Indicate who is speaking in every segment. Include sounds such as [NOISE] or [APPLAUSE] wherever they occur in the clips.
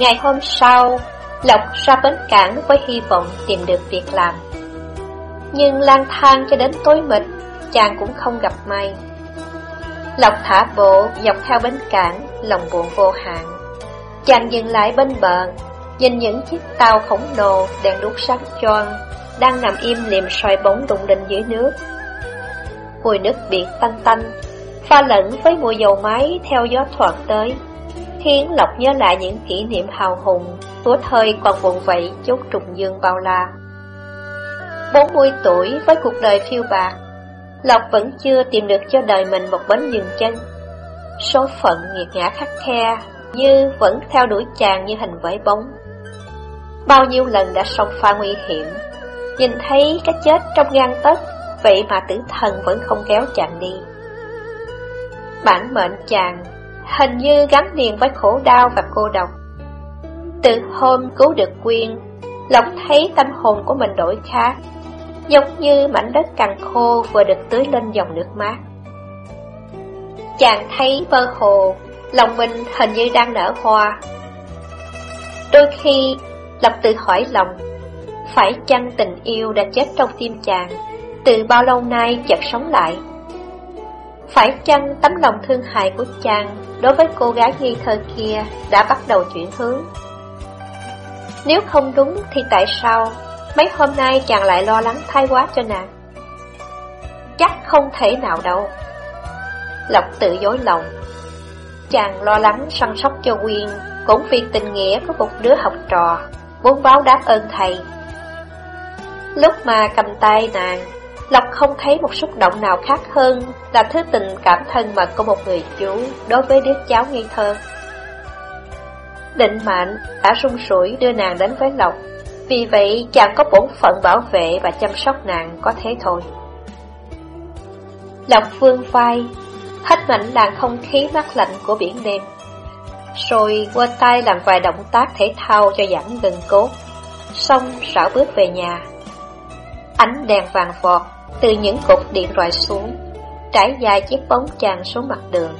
Speaker 1: Ngày hôm sau, Lộc ra bến cảng với hy vọng tìm được việc làm. Nhưng lang thang cho đến tối mịt, chàng cũng không gặp may. Lộc thả bộ dọc theo bến cảng, lòng buồn vô hạn. Chàng dừng lại bên bờ, nhìn những chiếc tàu khổng lồ đèn đuốc sáng choang đang nằm im liềm soi bóng đụng linh dưới nước. Mùi nước biển tanh tanh, pha lẫn với mùi dầu máy theo gió thoảng tới khiến Lộc nhớ lại những kỷ niệm hào hùng, tuổi thời còn vùng vẫy chốt trùng dương bao la. 40 tuổi với cuộc đời phiêu bạc, Lộc vẫn chưa tìm được cho đời mình một bến dừng chân. Số phận nghiệt ngã khắc khe, như vẫn theo đuổi chàng như hình vẫy bóng. Bao nhiêu lần đã song pha nguy hiểm, nhìn thấy cái chết trong gan tấc, vậy mà tử thần vẫn không kéo chàng đi. Bản mệnh chàng hình như gắn liền với khổ đau và cô độc. Từ hôm cứu được Quyên, Lộc thấy tâm hồn của mình đổi khác, giống như mảnh đất cằn khô vừa được tưới lên dòng nước mát. Chàng thấy mơ hồ, lòng mình hình như đang nở hoa. Đôi khi, Lộc tự hỏi lòng, phải chăng tình yêu đã chết trong tim chàng, từ bao lâu nay chợt sống lại? Phải chăng tấm lòng thương hại của chàng đối với cô gái nghi thơ kia đã bắt đầu chuyển hướng? Nếu không đúng thì tại sao mấy hôm nay chàng lại lo lắng thái quá cho nàng? Chắc không thể nào đâu. Lộc tự dối lòng. Chàng lo lắng săn sóc cho Quyên cũng vì tình nghĩa của một đứa học trò, muốn báo đáp ơn thầy. Lúc mà cầm tay nàng, Lộc không thấy một xúc động nào khác hơn là thứ tình cảm thân mật của một người chú đối với đứa cháu nghi thơ. Định mạnh đã rung sủi đưa nàng đến với Lộc, vì vậy chàng có bổn phận bảo vệ và chăm sóc nàng có thế thôi. Lộc vương vai, hết mạnh làn không khí mát lạnh của biển đêm, rồi qua tay làm vài động tác thể thao cho giảm gần cốt, xong rảo bước về nhà. Ánh đèn vàng vọt từ những cột điện rọi xuống, trải dài chiếc bóng chàng xuống mặt đường.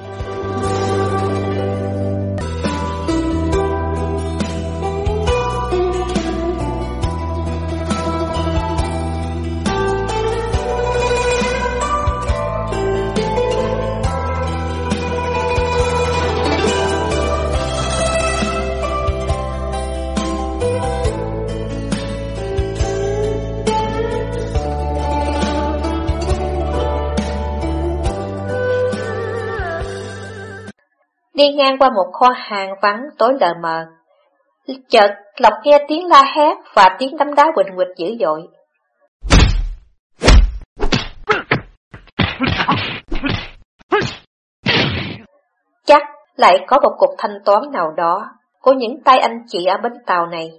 Speaker 1: Đi ngang qua một kho hàng vắng tối lờ mờ. Chợt Lộc nghe tiếng la hét và tiếng đấm đá quỳnh quỳnh dữ dội. Chắc lại có một cuộc thanh toán nào đó của những tay anh chị ở bến tàu này.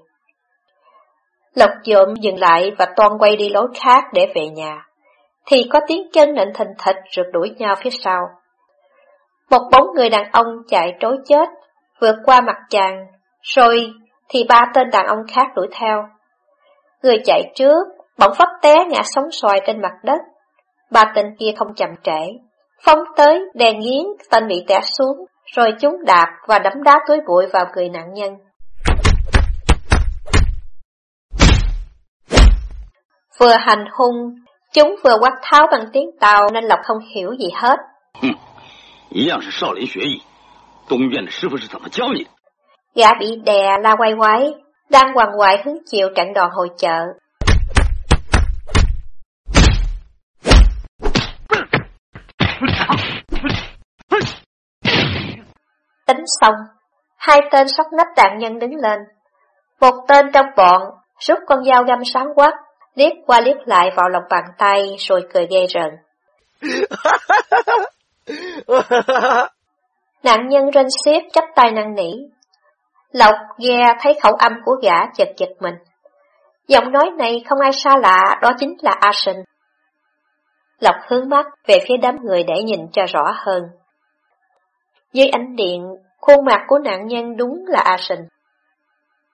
Speaker 1: Lộc dộm dừng lại và toan quay đi lối khác để về nhà, thì có tiếng chân nện thình thịch rượt đuổi nhau phía sau. Một bóng người đàn ông chạy trối chết, vượt qua mặt chàng, rồi thì ba tên đàn ông khác đuổi theo. Người chạy trước, bỗng phấp té ngã sóng xoài trên mặt đất. Ba tên kia không chậm trễ, phóng tới, đè nghiến, tên bị té xuống, rồi chúng đạp và đấm đá túi bụi vào người nạn nhân. Vừa hành hung, chúng vừa quát tháo bằng tiếng tàu nên Lộc không hiểu gì hết. [LAUGHS]
Speaker 2: 一样是少林学艺。东院的师傅是怎么教你的
Speaker 1: ？Gã bị đè la quay quái, đang quằn quại hứng chịu trận đòn hồi chợ. Tính xong, hai tên sóc nách nạn nhân đứng lên. Một tên trong bọn rút con dao găm sáng quát, liếc qua liếc lại vào lòng bàn tay rồi cười ghê rợn. [LAUGHS] Nạn nhân rên xiết chấp tay năn nỉ. Lộc nghe thấy khẩu âm của gã chật chật mình. Giọng nói này không ai xa lạ, đó chính là A Sinh. Lộc hướng mắt về phía đám người để nhìn cho rõ hơn. Dưới ánh điện, khuôn mặt của nạn nhân đúng là A Sinh.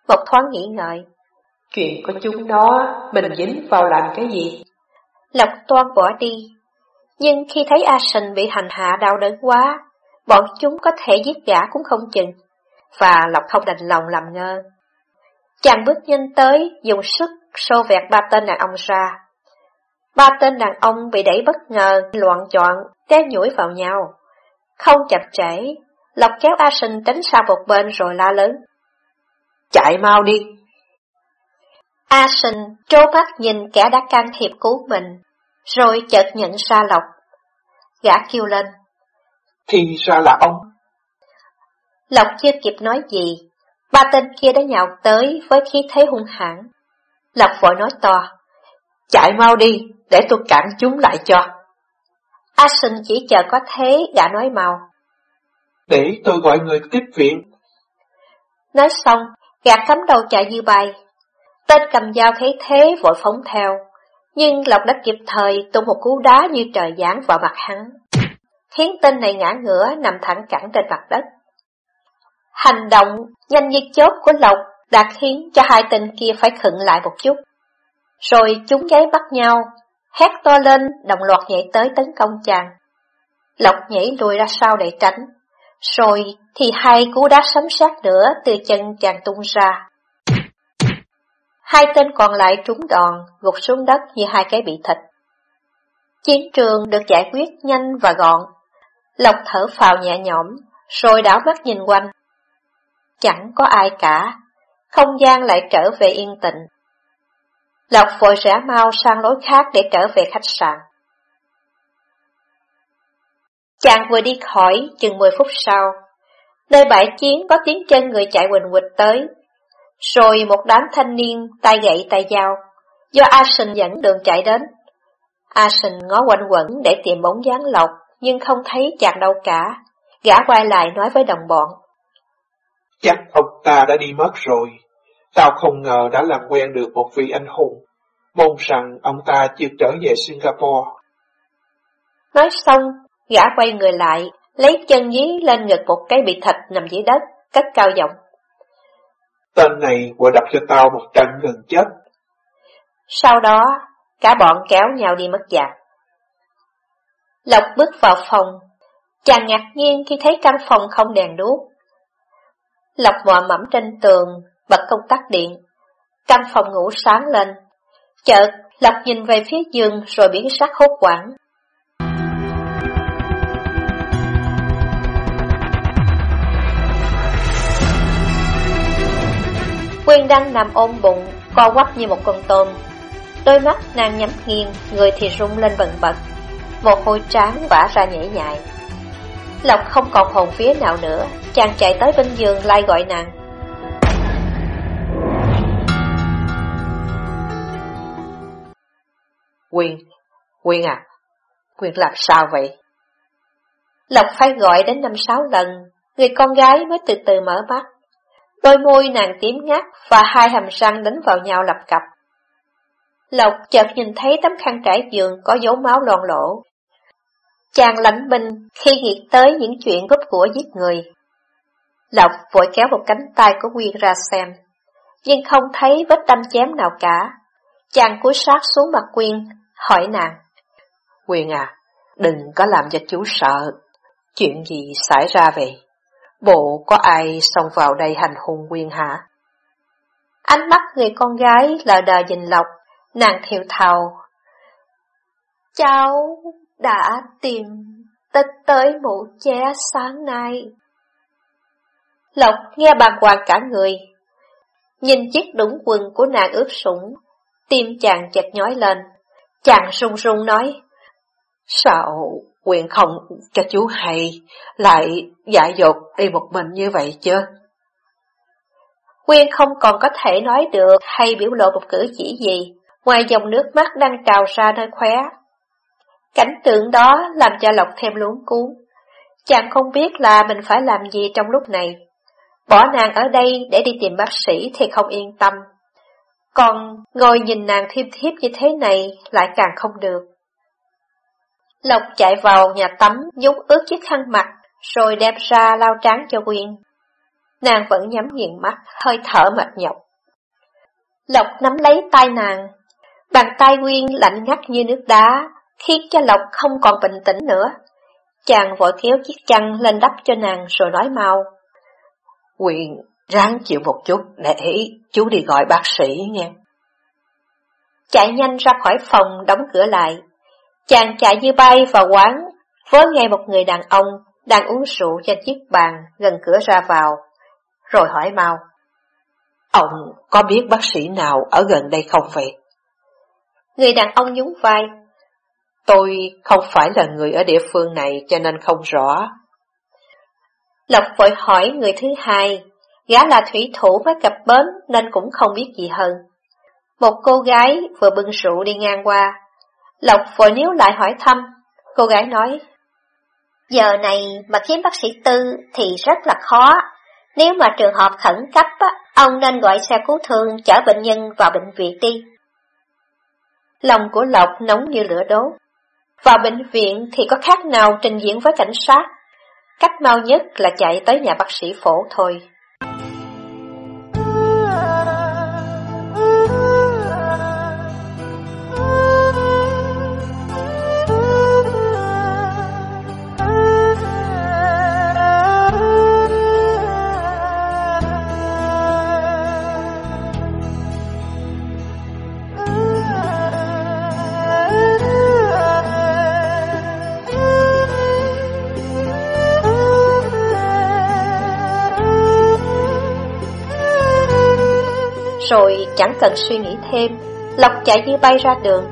Speaker 1: Một thoáng nghĩ ngợi.
Speaker 3: Chuyện của chúng nó, mình dính vào làm cái gì?
Speaker 1: Lộc toan bỏ đi, nhưng khi thấy A Sinh bị hành hạ đau đớn quá, bọn chúng có thể giết gã cũng không chừng, và Lộc không đành lòng làm ngơ. Chàng bước nhanh tới, dùng sức xô vẹt ba tên đàn ông ra. Ba tên đàn ông bị đẩy bất ngờ, loạn chọn, té nhủi vào nhau. Không chậm trễ, Lộc kéo A Sinh tránh sang một bên rồi la lớn.
Speaker 3: Chạy mau đi!
Speaker 1: A Sinh trố mắt nhìn kẻ đã can thiệp cứu mình, rồi chợt nhận ra Lộc. Gã kêu lên.
Speaker 3: Thì ra là ông.
Speaker 1: Lộc chưa kịp nói gì, ba tên kia đã nhào tới với khí thế hung hãn. Lộc vội nói to.
Speaker 3: Chạy mau đi, để tôi cản chúng lại cho.
Speaker 1: A Sinh chỉ chờ có thế, gã nói mau.
Speaker 3: Để tôi gọi người tiếp viện.
Speaker 1: Nói xong, gã cắm đầu chạy như bay. Tên cầm dao thấy thế vội phóng theo, nhưng Lộc đã kịp thời tung một cú đá như trời giáng vào mặt hắn, khiến tên này ngã ngửa nằm thẳng cẳng trên mặt đất. Hành động nhanh như chớp của Lộc đã khiến cho hai tên kia phải khựng lại một chút. Rồi chúng gáy bắt nhau, hét to lên, đồng loạt nhảy tới tấn công chàng. Lộc nhảy lùi ra sau để tránh, rồi thì hai cú đá sấm sát nữa từ chân chàng tung ra. Hai tên còn lại trúng đòn, gục xuống đất như hai cái bị thịt. Chiến trường được giải quyết nhanh và gọn. Lộc thở phào nhẹ nhõm, rồi đảo mắt nhìn quanh. Chẳng có ai cả, không gian lại trở về yên tĩnh. Lộc vội rẽ mau sang lối khác để trở về khách sạn. Chàng vừa đi khỏi chừng 10 phút sau, nơi bãi chiến có tiếng chân người chạy quỳnh quỳnh tới, rồi một đám thanh niên tay gậy tay dao, do A Sinh dẫn đường chạy đến. A Sinh ngó quanh quẩn để tìm bóng dáng lộc, nhưng không thấy chàng đâu cả. Gã quay lại nói với đồng bọn.
Speaker 3: Chắc ông ta đã đi mất rồi. Tao không ngờ đã làm quen được một vị anh hùng. Mong rằng ông ta chưa trở về Singapore.
Speaker 1: Nói xong, gã quay người lại, lấy chân dí lên ngực một cái bị thịt nằm dưới đất, cất cao giọng.
Speaker 3: Tên này vừa đập cho tao một trận gần chết.
Speaker 1: Sau đó, cả bọn kéo nhau đi mất dạng. Lộc bước vào phòng, chàng ngạc nhiên khi thấy căn phòng không đèn đuốc. Lộc mò mẫm trên tường, bật công tắc điện. Căn phòng ngủ sáng lên. Chợt, Lộc nhìn về phía giường rồi biến sắc hốt quảng. Quyên đang nằm ôm bụng, co quắp như một con tôm. Đôi mắt nàng nhắm nghiêng, người thì rung lên bần bật. Một hôi trán vả ra nhảy nhại. Lộc không còn hồn phía nào nữa, chàng chạy tới bên giường lai gọi nàng.
Speaker 3: Quyên, Quyên à, Quyên làm sao vậy?
Speaker 1: Lộc phải gọi đến năm sáu lần, người con gái mới từ từ mở mắt. Đôi môi nàng tím ngắt và hai hàm răng đánh vào nhau lập cặp. Lộc chợt nhìn thấy tấm khăn trải giường có dấu máu loang lỗ. Chàng lãnh binh khi nghĩ tới những chuyện gấp của giết người. Lộc vội kéo một cánh tay của Nguyên ra xem, nhưng không thấy vết đâm chém nào cả. Chàng cúi sát xuống mặt Quyên, hỏi nàng.
Speaker 3: Quyên à, đừng có làm cho chú sợ. Chuyện gì xảy ra vậy? Bộ có ai xông vào đây hành hung quyền hả?
Speaker 1: Ánh mắt người con gái lờ đờ nhìn Lộc, nàng thiều thào. Cháu đã tìm tích tới mụ ché sáng nay. Lộc nghe bàng hoàng cả người. Nhìn chiếc đũng quần của nàng ướt sũng, tim chàng chật nhói lên. Chàng run run nói,
Speaker 3: Sao
Speaker 4: Quyền không cho chú hay, lại dại dột đi một mình như vậy chứ.
Speaker 1: Quyên không còn có thể nói được hay biểu lộ một cử chỉ gì, ngoài dòng nước mắt đang trào ra nơi khóe. Cảnh tượng đó làm cho Lộc thêm luống cuốn. Chàng không biết là mình phải làm gì trong lúc này. Bỏ nàng ở đây để đi tìm bác sĩ thì không yên tâm. Còn ngồi nhìn nàng thiếp thiếp như thế này lại càng không được. Lộc chạy vào nhà tắm, nhúng ướt chiếc khăn mặt, rồi đem ra lau trán cho Quyên. Nàng vẫn nhắm nghiền mắt, hơi thở mệt nhọc. Lộc nắm lấy tay nàng, bàn tay Quyên lạnh ngắt như nước đá, khiến cho Lộc không còn bình tĩnh nữa. Chàng vội kéo chiếc chăn lên đắp cho nàng rồi nói mau.
Speaker 4: Quyên, ráng chịu một chút để chú đi gọi bác sĩ nghe.
Speaker 1: Chạy nhanh ra khỏi phòng đóng cửa lại. Chàng chạy như bay vào quán, với ngay một người đàn ông đang uống rượu trên chiếc bàn gần cửa ra vào, rồi hỏi mau.
Speaker 4: Ông có biết bác sĩ nào ở gần đây không vậy?
Speaker 1: Người đàn ông nhún vai.
Speaker 4: Tôi không phải là người ở địa phương này cho nên không rõ.
Speaker 1: Lộc vội hỏi người thứ hai, gã là thủy thủ với cặp bến nên cũng không biết gì hơn. Một cô gái vừa bưng rượu đi ngang qua. Lộc vội níu lại hỏi thăm, cô gái nói.
Speaker 5: Giờ này mà kiếm bác sĩ tư thì rất là khó. Nếu mà trường hợp khẩn cấp, ông nên gọi xe cứu thương chở bệnh nhân vào bệnh viện đi.
Speaker 1: Lòng của Lộc nóng như lửa đốt. Vào bệnh viện thì có khác nào trình diễn với cảnh sát. Cách mau nhất là chạy tới nhà bác sĩ phổ thôi. Chẳng cần suy nghĩ thêm, Lộc chạy như bay ra đường.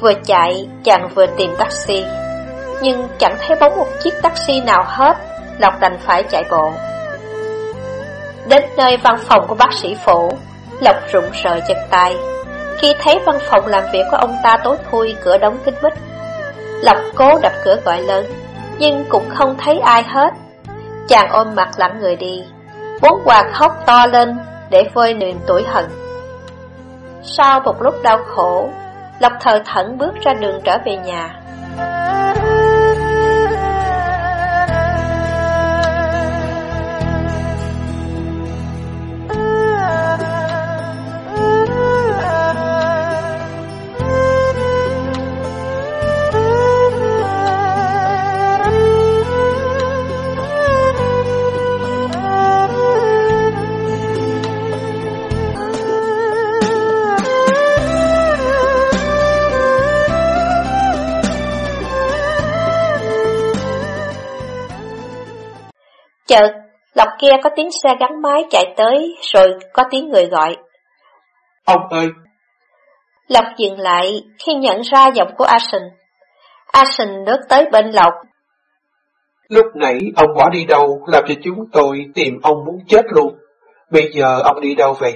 Speaker 1: Vừa chạy, chàng vừa tìm taxi. Nhưng chẳng thấy bóng một chiếc taxi nào hết, Lộc đành phải chạy bộ. Đến nơi văn phòng của bác sĩ phổ, Lộc rụng rời chân tay. Khi thấy văn phòng làm việc của ông ta tối thui cửa đóng kín mít, Lộc cố đập cửa gọi lớn, nhưng cũng không thấy ai hết. Chàng ôm mặt lặng người đi, muốn quạt khóc to lên để vơi niềm tuổi hận. Sau một lúc đau khổ, Lộc thờ thẫn bước ra đường trở về nhà. Chợt, lọc kia có tiếng xe gắn máy chạy tới, rồi có tiếng người gọi.
Speaker 3: Ông ơi!
Speaker 1: Lộc dừng lại khi nhận ra giọng của Asen. Asen bước tới bên Lộc.
Speaker 3: Lúc nãy ông bỏ đi đâu làm cho chúng tôi tìm ông muốn chết luôn. Bây giờ ông đi đâu vậy?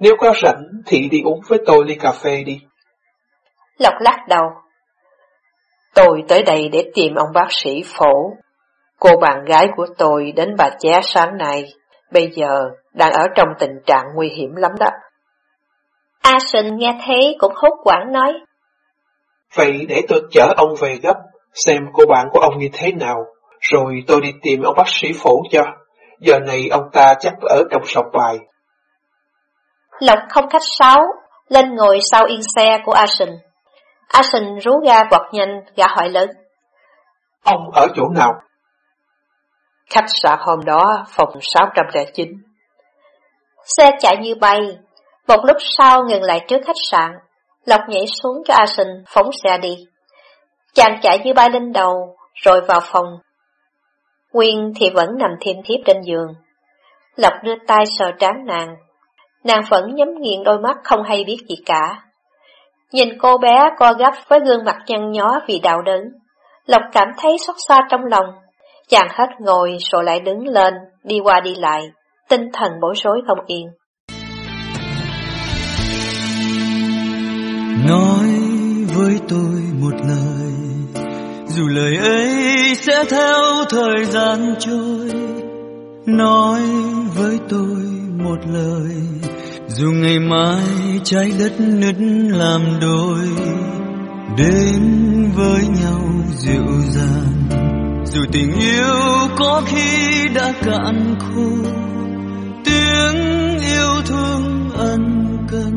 Speaker 3: Nếu có rảnh thì đi uống với tôi ly cà phê đi.
Speaker 1: Lộc lắc đầu.
Speaker 4: Tôi tới đây để tìm ông bác sĩ phổ. Cô bạn gái của tôi đến bà ché sáng nay, bây giờ đang ở trong tình trạng nguy hiểm lắm đó.
Speaker 1: A Sình nghe thế cũng hốt quảng nói.
Speaker 3: Vậy để tôi chở ông về gấp, xem cô bạn của ông như thế nào, rồi tôi đi tìm ông bác sĩ phổ cho. Giờ này ông ta chắc ở trong sọc bài.
Speaker 1: Lộc không khách sáo, lên ngồi sau yên xe của A Sình. A Sình rú ga vọt nhanh, gã hỏi lớn.
Speaker 3: Ông ở chỗ nào?
Speaker 4: Khách sạn hôm đó phòng 609.
Speaker 1: Xe chạy như bay, một lúc sau ngừng lại trước khách sạn, Lộc nhảy xuống cho A Sinh phóng xe đi. Chàng chạy như bay lên đầu, rồi vào phòng. Quyên thì vẫn nằm thiêm thiếp trên giường. Lộc đưa tay sờ trán nàng. Nàng vẫn nhắm nghiền đôi mắt không hay biết gì cả. Nhìn cô bé co gấp với gương mặt nhăn nhó vì đau đớn. Lộc cảm thấy xót xa trong lòng. Chàng hết ngồi rồi lại đứng lên, đi qua đi lại, tinh thần bối rối không yên.
Speaker 6: Nói với tôi một lời, dù lời ấy sẽ theo thời gian trôi. Nói với tôi một lời, dù ngày mai trái đất nứt làm đôi đến với nhau dịu dàng dù tình yêu có khi đã cạn khô tiếng yêu thương ân cần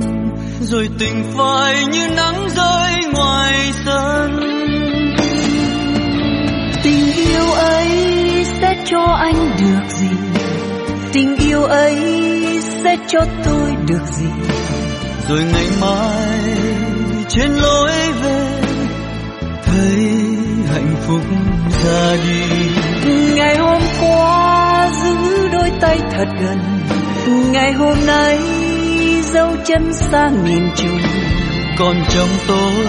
Speaker 6: rồi tình phai như nắng rơi ngoài sân.
Speaker 7: Tình yêu ấy sẽ cho anh được gì? Tình yêu ấy sẽ cho tôi được gì?
Speaker 6: Rồi ngày mai trên lối về phúc ra đi.
Speaker 7: Ngày hôm qua giữ đôi tay thật gần. Ngày hôm nay dấu chân sang miền trung.
Speaker 6: Còn trong tôi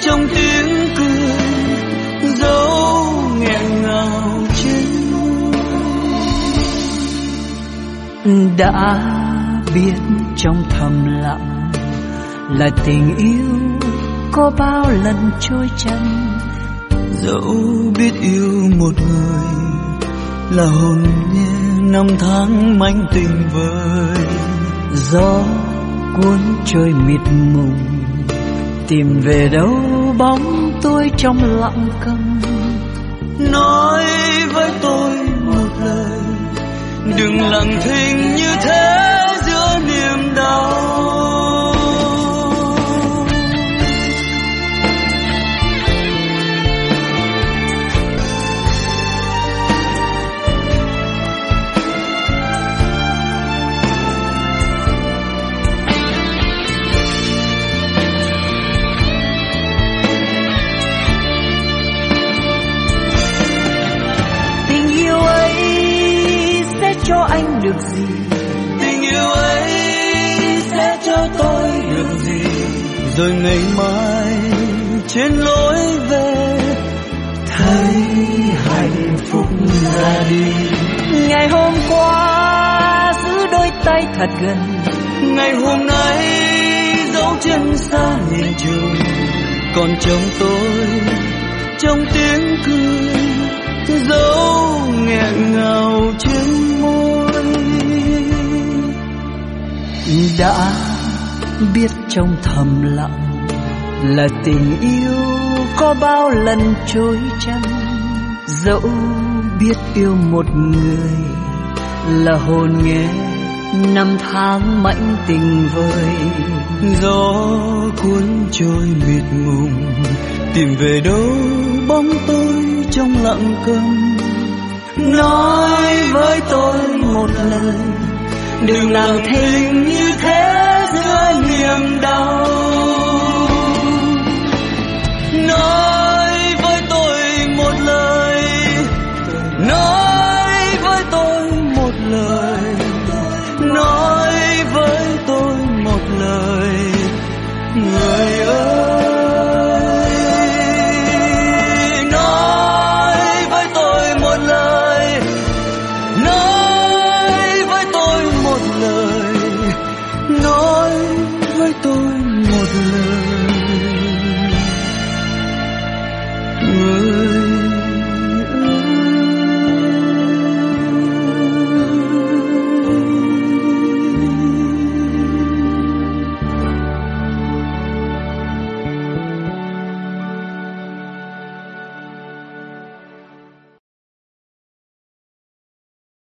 Speaker 6: trong tiếng cười dấu nghẹn ngào trên
Speaker 7: đã biết trong thầm lặng là tình yêu có bao lần trôi chân
Speaker 6: dẫu biết yêu một người là hồn nhiên năm tháng manh tình vơi.
Speaker 7: Gió cuốn trôi mịt mùng, tìm về đâu bóng tôi trong lặng câm.
Speaker 6: Nói với tôi một lời, đừng lặng thinh như thế giữa niềm đau. Thấy hạnh phúc ra đi.
Speaker 7: Ngày hôm qua, giữ đôi tay thật gần.
Speaker 6: Ngày hôm nay, dấu chân xa miền trường còn trong tôi, trong tiếng cười, dấu nghẹn ngào trên môi.
Speaker 7: Đã biết trong thầm lặng là tình yêu có bao lần trôi chăng dẫu biết yêu một người là hồn nghe năm tháng mãnh tình vơi
Speaker 6: gió cuốn trôi mịt mùng, tìm về đâu bóng tôi trong lặng câm nói với tôi một lời, đừng làm thinh như thế giữa niềm đau. know